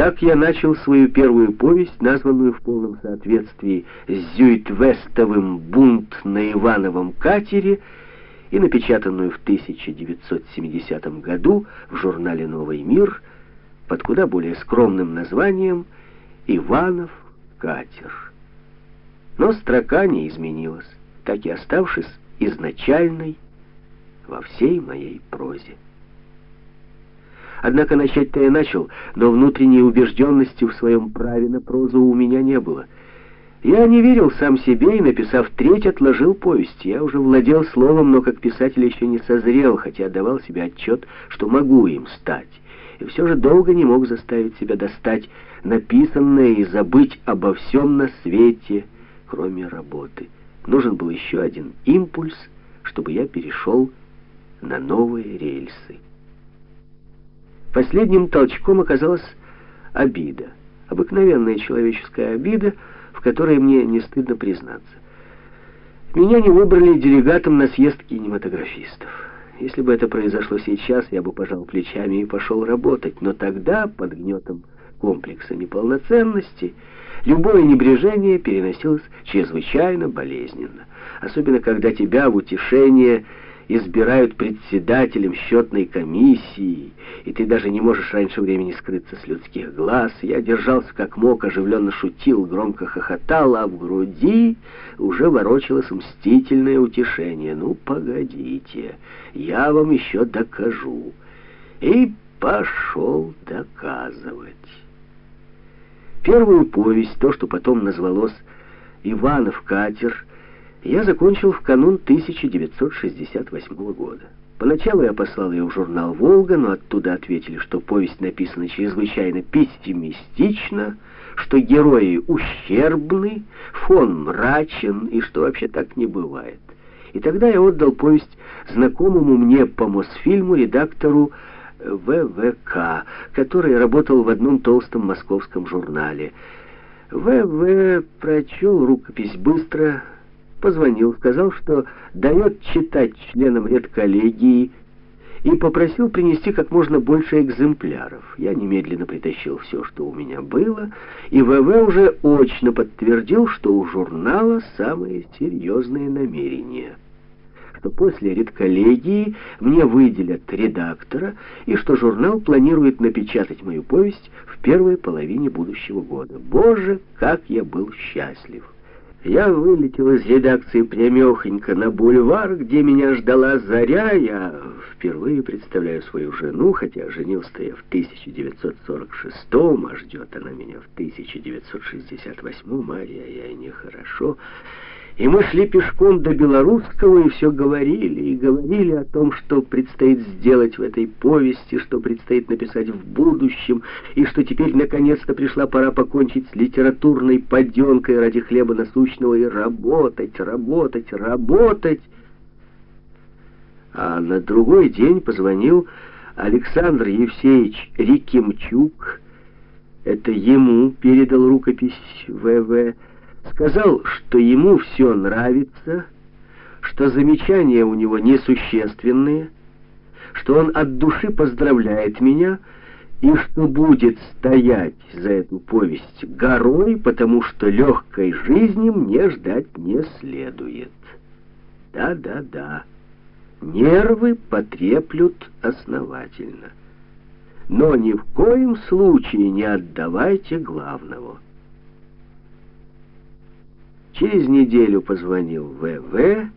Так я начал свою первую повесть, названную в полном соответствии с Зюитвестовым «Бунт на Ивановом катере», и напечатанную в 1970 году в журнале «Новый мир» под куда более скромным названием «Иванов катер». Но строка не изменилась, так и оставшись изначальной во всей моей прозе. Однако начать-то я начал, но внутренней убежденности в своем праве на прозу у меня не было. Я не верил сам себе и, написав треть, отложил повесть. Я уже владел словом, но как писатель еще не созрел, хотя давал себе отчет, что могу им стать. И все же долго не мог заставить себя достать написанное и забыть обо всем на свете, кроме работы. Нужен был еще один импульс, чтобы я перешел на новые рельсы. Последним толчком оказалась обида. Обыкновенная человеческая обида, в которой мне не стыдно признаться. Меня не выбрали делегатом на съезд кинематографистов. Если бы это произошло сейчас, я бы пожал плечами и пошел работать, но тогда, под гнетом комплекса неполноценности, любое небрежение переносилось чрезвычайно болезненно, особенно когда тебя в утешение избирают председателем счетной комиссии, и ты даже не можешь раньше времени скрыться с людских глаз. Я держался как мог, оживленно шутил, громко хохотал, а в груди уже ворочалось мстительное утешение. «Ну, погодите, я вам еще докажу». И пошел доказывать. Первую повесть, то, что потом назвалось «Иванов катер», я закончил в канун 1968 года. Поначалу я послал ее в журнал «Волга», но оттуда ответили, что повесть написана чрезвычайно пессимистично, что герои ущербны, фон мрачен и что вообще так не бывает. И тогда я отдал повесть знакомому мне по Мосфильму редактору ВВК, который работал в одном толстом московском журнале. ВВ прочел рукопись быстро, позвонил, сказал, что дает читать членам редколлегии и попросил принести как можно больше экземпляров. Я немедленно притащил все, что у меня было, и ВВ уже очно подтвердил, что у журнала самые серьезные намерения что после редколлегии мне выделят редактора и что журнал планирует напечатать мою повесть в первой половине будущего года. Боже, как я был счастлив! Я вылетел из редакции прямехонько на бульвар, где меня ждала заря. Я впервые представляю свою жену, хотя женился я в 1946-м, а ждет она меня в 1968-м, а я, я нехорошо. И мы шли пешком до Белорусского и все говорили, и говорили о том, что предстоит сделать в этой повести, что предстоит написать в будущем, и что теперь наконец-то пришла пора покончить с литературной поденкой ради хлеба насущного и работать, работать, работать. А на другой день позвонил Александр Евсеевич Рикимчук. Это ему передал рукопись ВВ сказал, что ему все нравится, что замечания у него несущественные, что он от души поздравляет меня и что будет стоять за эту повесть горой, потому что легкой жизни мне ждать не следует. Да-да-да, нервы потреплют основательно. Но ни в коем случае не отдавайте главного. Через неделю позвонил ВВ.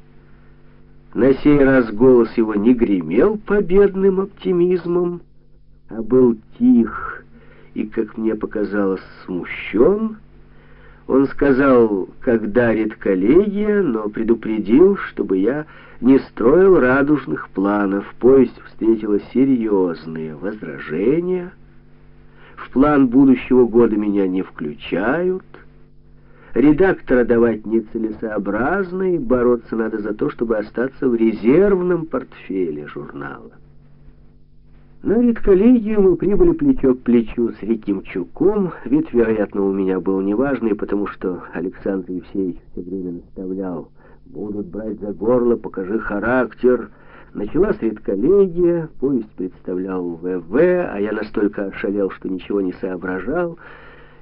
На сей раз голос его не гремел победным оптимизмом, а был тих и, как мне показалось, смущен. Он сказал, когда редколлегия, но предупредил, чтобы я не строил радужных планов. Повесть встретила серьезные возражения. В план будущего года меня не включают — Редактора давать нецелесообразно, и бороться надо за то, чтобы остаться в резервном портфеле журнала. На редколлегию мы прибыли плечо к плечу с Рикимчуком. Вид, вероятно, у меня был неважный, потому что Александр Евсеевич все время наставлял. «Будут брать за горло, покажи характер». Началась редколлегия, повесть представлял ВВ, а я настолько ошалел, что ничего не соображал.